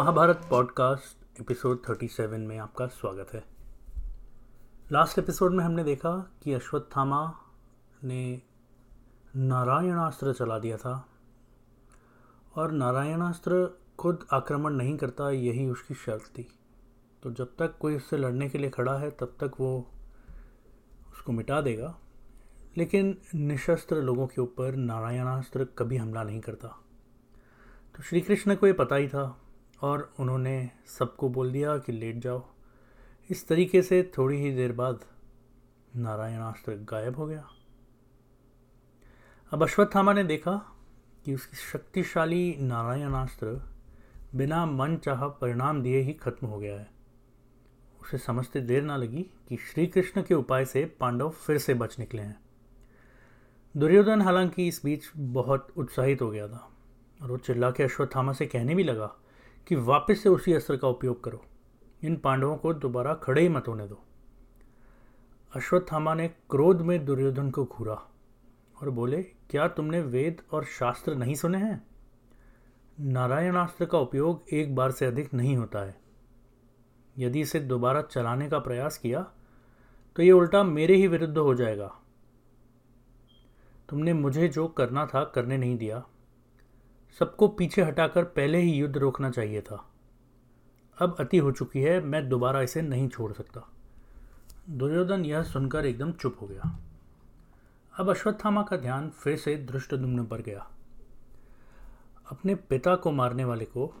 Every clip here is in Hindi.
महाभारत पॉडकास्ट एपिसोड 37 में आपका स्वागत है। लास्ट एपिसोड में हमने देखा कि अश्वत्थामा ने नारायणास्त्र चला दिया था और नारायणास्त्र खुद आक्रमण नहीं करता, यही उसकी शर्त थी। तो जब तक कोई उससे लड़ने के लिए खड़ा है, तब तक वो उसको मिटा देगा। लेकिन निशस्त्र लोगों के ऊपर नारायणास्त्र कभी हमला नहीं करता। तो श्री कृष्ण को ये पता ही था और उन्होंने सबको बोल दिया कि लेट जाओ। इस तरीके से थोड़ी ही देर बाद नारायणास्त्र गायब हो गया। अब अश्वत्थामा ने देखा कि उसकी शक्तिशाली नारायणास्त्र बिना मन चाह परिणाम दिए ही खत्म हो गया है। उसे समझते देर ना लगी कि श्री कृष्ण के उपाय से पांडव फिर से बच निकले हैं। दुर्योधन हालाँकि इस बीच बहुत उत्साहित हो गया था और वो चिल्ला के अश्वत्थामा से कहने भी लगा कि वापस से उसी अस्त्र का उपयोग करो। इन पांडवों को दोबारा खड़े ही मत होने दो। अश्वत्थामा ने क्रोध में दुर्योधन को घूरा और बोले, क्या तुमने वेद और शास्त्र नहीं सुने हैं? नारायणास्त्र का उपयोग एक बार से अधिक नहीं होता है। यदि इसे दोबारा चलाने का प्रयास किया तो ये उल्टा मेरे ही विरुद्ध हो जाएगा। तुमने मुझे जो करना था, करने नहीं दिया। सबको पीछे हटाकर पहले ही युद्ध रोकना चाहिए था। अब अति हो चुकी है, मैं दोबारा इसे नहीं छोड़ सकता। दुर्योधन यह सुनकर एकदम चुप हो गया। अब अश्वत्थामा का ध्यान फिर से दृष्टदुम्न पर गया। अपने पिता को मारने वाले को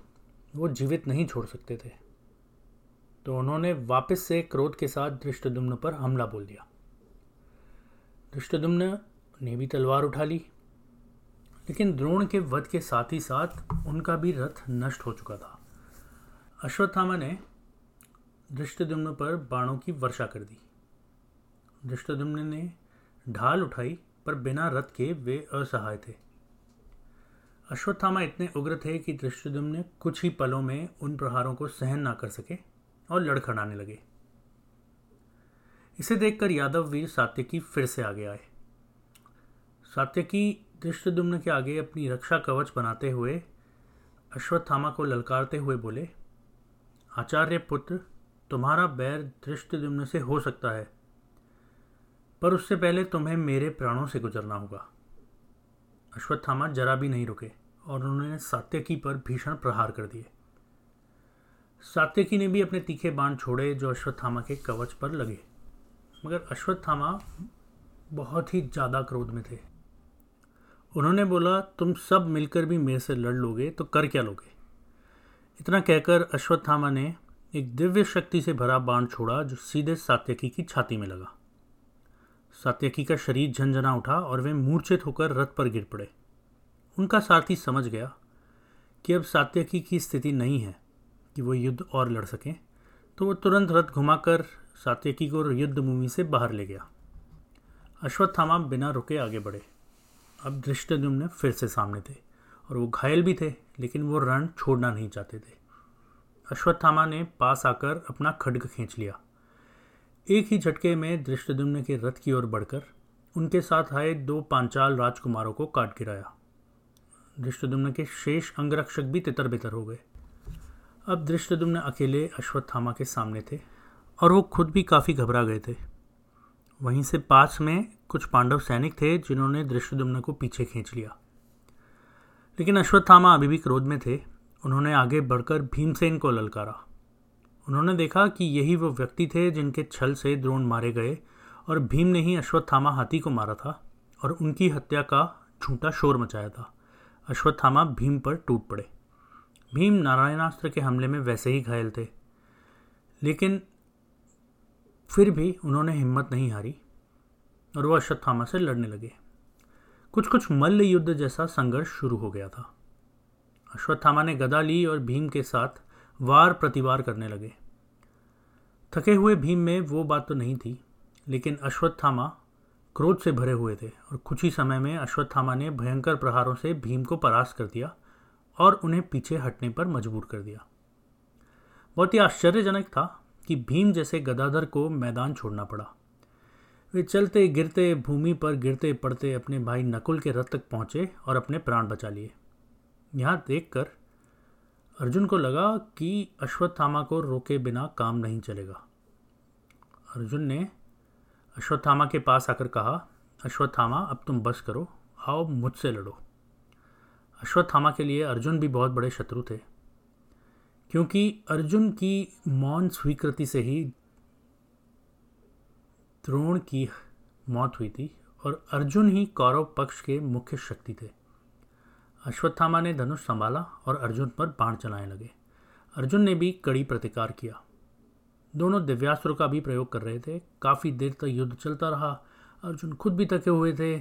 वो जीवित नहीं छोड़ सकते थे। तो उन्होंने वापस से क्रोध के साथ दृष्टदुम्न पर हमला बोल दिया। दृष्टदुम्न ने भी तलवार उठा ली। लेकिन द्रोण के वध के साथ ही साथ उनका भी रथ नष्ट हो चुका था। अश्वत्थामा ने दृष्टदुम्न पर बाणों की वर्षा कर दी। दृष्टदुम्न ने ढाल उठाई, पर बिना रथ के वे असहाय थे। अश्वत्थामा इतने उग्र थे कि दृष्टदुम्न कुछ ही पलों में उन प्रहारों को सहन ना कर सके और लड़खड़ाने लगे। इसे देखकर यादव वीर सात्यकी फिर से आगे आए। सात्यकी दृष्टदुम्न के आगे अपनी रक्षा कवच बनाते हुए अश्वत्थामा को ललकारते हुए बोले, आचार्य पुत्र, तुम्हारा बैर दृष्टदुम्न से हो सकता है, पर उससे पहले तुम्हें मेरे प्राणों से गुजरना होगा। अश्वत्थामा जरा भी नहीं रुके और उन्होंने सात्यकी पर भीषण प्रहार कर दिए। सात्यकी ने भी अपने तीखे बाण छोड़े जो अश्वत्थामा के कवच पर लगे। मगर अश्वत्थामा बहुत ही ज़्यादा क्रोध में थे। उन्होंने बोला, तुम सब मिलकर भी मेरे से लड़ लोगे तो कर क्या लोगे? इतना कहकर अश्वत्थामा ने एक दिव्य शक्ति से भरा बाण छोड़ा, जो सीधे सात्यकी की छाती में लगा। सात्यकी का शरीर झंझना उठा और वे मूर्छित होकर रथ पर गिर पड़े। उनका सारथी समझ गया कि अब सात्यकी की स्थिति नहीं है कि वो युद्ध और लड़ सकें तो वो तुरंत रथ घुमाकर सात्यकी को युद्ध भूमि से बाहर ले गया। अश्वत्थामा बिना रुके आगे बढ़े। अब दृष्टद्युम्न फिर से सामने थे और वो घायल भी थे, लेकिन वो रण छोड़ना नहीं चाहते थे। अश्वत्थामा ने पास आकर अपना खड्ग खींच लिया। एक ही झटके में दृष्टद्युम्न के रथ की ओर बढ़कर उनके साथ आए दो पांचाल राजकुमारों को काट गिराया। दृष्टद्युम्न के शेष अंगरक्षक भी तितर बितर हो गए। अब दृष्टदुम्न अकेले अश्वत्थामा के सामने थे और वो खुद भी काफ़ी घबरा गए थे। वहीं से पास में कुछ पांडव सैनिक थे जिन्होंने दृष्टदुम्न को पीछे खींच लिया। लेकिन अश्वत्थामा अभी भी क्रोध में थे। उन्होंने आगे बढ़कर भीमसेन को ललकारा। उन्होंने देखा कि यही वो व्यक्ति थे जिनके छल से द्रोण मारे गए और भीम ने ही अश्वत्थामा हाथी को मारा था और उनकी हत्या का झूठा शोर मचाया था। अश्वत्थामा भीम पर टूट पड़े। भीम नारायणास्त्र के हमले में वैसे ही घायल थे। लेकिन फिर भी उन्होंने हिम्मत नहीं हारी और वह अश्वत्थामा से लड़ने लगे। कुछ कुछ मल्ल युद्ध जैसा संघर्ष शुरू हो गया था। अश्वत्थामा ने गदा ली और भीम के साथ वार प्रतिवार करने लगे। थके हुए भीम में वो बात तो नहीं थी, लेकिन अश्वत्थामा क्रोध से भरे हुए थे और कुछ ही समय में अश्वत्थामा ने भयंकर प्रहारों से भीम को परास्त कर दिया और उन्हें पीछे हटने पर मजबूर कर दिया। बहुत ही आश्चर्यजनक था कि भीम जैसे गदाधर को मैदान छोड़ना पड़ा। वे चलते, गिरते, भूमि पर गिरते, पड़ते अपने भाई नकुल के रथ तक पहुँचे और अपने प्राण बचा लिए। यहाँ देखकर अर्जुन को लगा कि अश्वत्थामा को रोके बिना काम नहीं चलेगा। अर्जुन ने अश्वत्थामा के पास आकर कहा, अश्वत्थामा, अब तुम बस करो, आओ मुझसे लड़ो। अश्वत्थामा के लिए अर्जुन भी बहुत बड़े शत्रु थे। क्योंकि अर्जुन की मौन स्वीकृति से ही द्रोण की मौत हुई थी और अर्जुन ही कौरव पक्ष के मुख्य शक्ति थे। अश्वत्थामा ने धनुष संभाला और अर्जुन पर बाण चलाने लगे। अर्जुन ने भी कड़ी प्रतिकार किया। दोनों दिव्यास्त्रों का भी प्रयोग कर रहे थे। काफ़ी देर तक युद्ध चलता रहा। अर्जुन खुद भी थके हुए थे,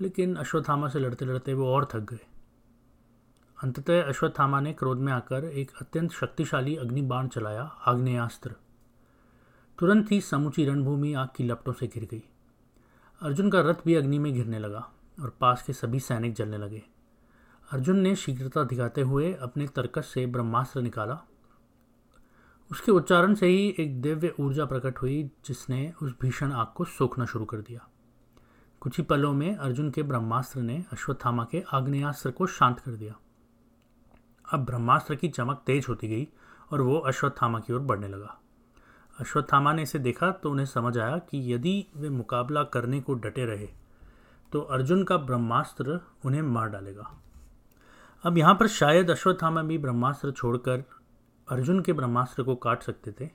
लेकिन अश्वत्थामा से लड़ते लड़ते वो और थक गए। अंततः अश्वत्थामा ने क्रोध में आकर एक अत्यंत शक्तिशाली अग्निबाण चलाया, आग्नेयास्त्र। तुरंत ही समूची रणभूमि आग की लपटों से घिर गई। अर्जुन का रथ भी अग्नि में घिरने लगा और पास के सभी सैनिक जलने लगे। अर्जुन ने शीघ्रता दिखाते हुए अपने तर्कस से ब्रह्मास्त्र निकाला। उसके उच्चारण से ही एक दिव्य ऊर्जा प्रकट हुई, जिसने उस भीषण आग को सोखना शुरू कर दिया। कुछ ही पलों में अर्जुन के ब्रह्मास्त्र ने अश्वत्थामा के आग्नेयास्त्र को शांत कर दिया। अब ब्रह्मास्त्र की चमक तेज होती गई और वो अश्वत्थामा की ओर बढ़ने लगा। अश्वत्थामा ने इसे देखा तो उन्हें समझ आया कि यदि वे मुकाबला करने को डटे रहे तो अर्जुन का ब्रह्मास्त्र उन्हें मार डालेगा। अब यहाँ पर शायद अश्वत्थामा भी ब्रह्मास्त्र छोड़कर अर्जुन के ब्रह्मास्त्र को काट सकते थे,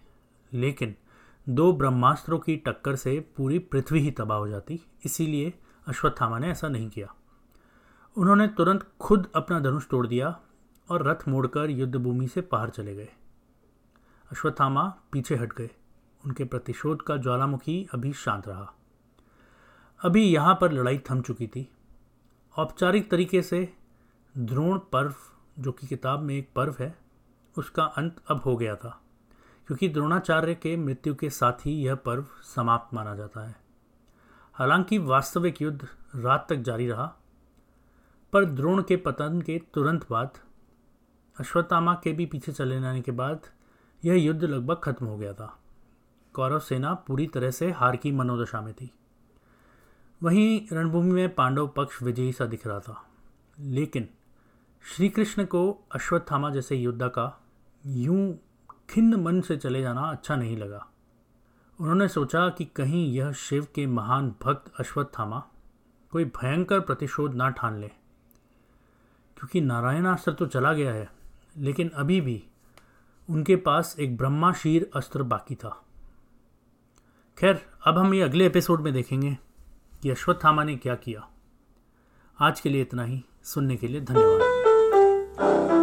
लेकिन दो ब्रह्मास्त्रों की टक्कर से पूरी पृथ्वी ही तबाह हो जाती, इसीलिए अश्वत्थामा ने ऐसा नहीं किया। उन्होंने तुरंत खुद अपना धनुष तोड़ दिया और रथ मोड़कर युद्ध भूमि से बाहर चले गए। अश्वत्थामा पीछे हट गए। उनके प्रतिशोध का ज्वालामुखी अभी शांत रहा। अभी यहाँ पर लड़ाई थम चुकी थी। औपचारिक तरीके से द्रोण पर्व, जो कि किताब में एक पर्व है, उसका अंत अब हो गया था, क्योंकि द्रोणाचार्य के मृत्यु के साथ ही यह पर्व समाप्त माना जाता है। हालाँकि वास्तविक युद्ध रात तक जारी रहा, पर द्रोण के पतन के तुरंत बाद अश्वत्थामा के भी पीछे चले जाने के बाद यह युद्ध लगभग खत्म हो गया था। कौरव सेना पूरी तरह से हार की मनोदशा में थी। वहीं रणभूमि में पांडव पक्ष विजयी सा दिख रहा था। लेकिन श्री कृष्ण को अश्वत्थामा जैसे योद्धा का यूँ खिन्न मन से चले जाना अच्छा नहीं लगा। उन्होंने सोचा कि कहीं यह शिव के महान भक्त अश्वत्थामा कोई भयंकर प्रतिशोध ना ठान ले। क्योंकि नारायणास्त्र तो चला गया है। लेकिन अभी भी उनके पास एक ब्रह्माशीर अस्त्र बाकी था। खैर, अब हम ये अगले एपिसोड में देखेंगे कि अश्वत्थामा ने क्या किया। आज के लिए इतना ही। सुनने के लिए धन्यवाद।